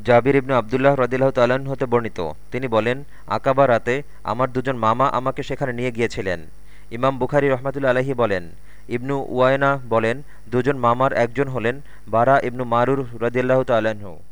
জাবির ইবনু আবদুল্লাহ রদিল্লাহ তাল্লাহ্ন হতে বর্ণিত। তিনি বলেন, আকাবা রাতে আমার দুজন মামা আমাকে সেখানে নিয়ে গিয়েছিলেন। ইমাম বুখারি রহমাতুল্লা আলহি বলেন, ইবনু ওয়ায়না বলেন, দুজন মামার একজন হলেন বারা ইবনু মারুর রদিল্লাহ তাল্লাহ্ন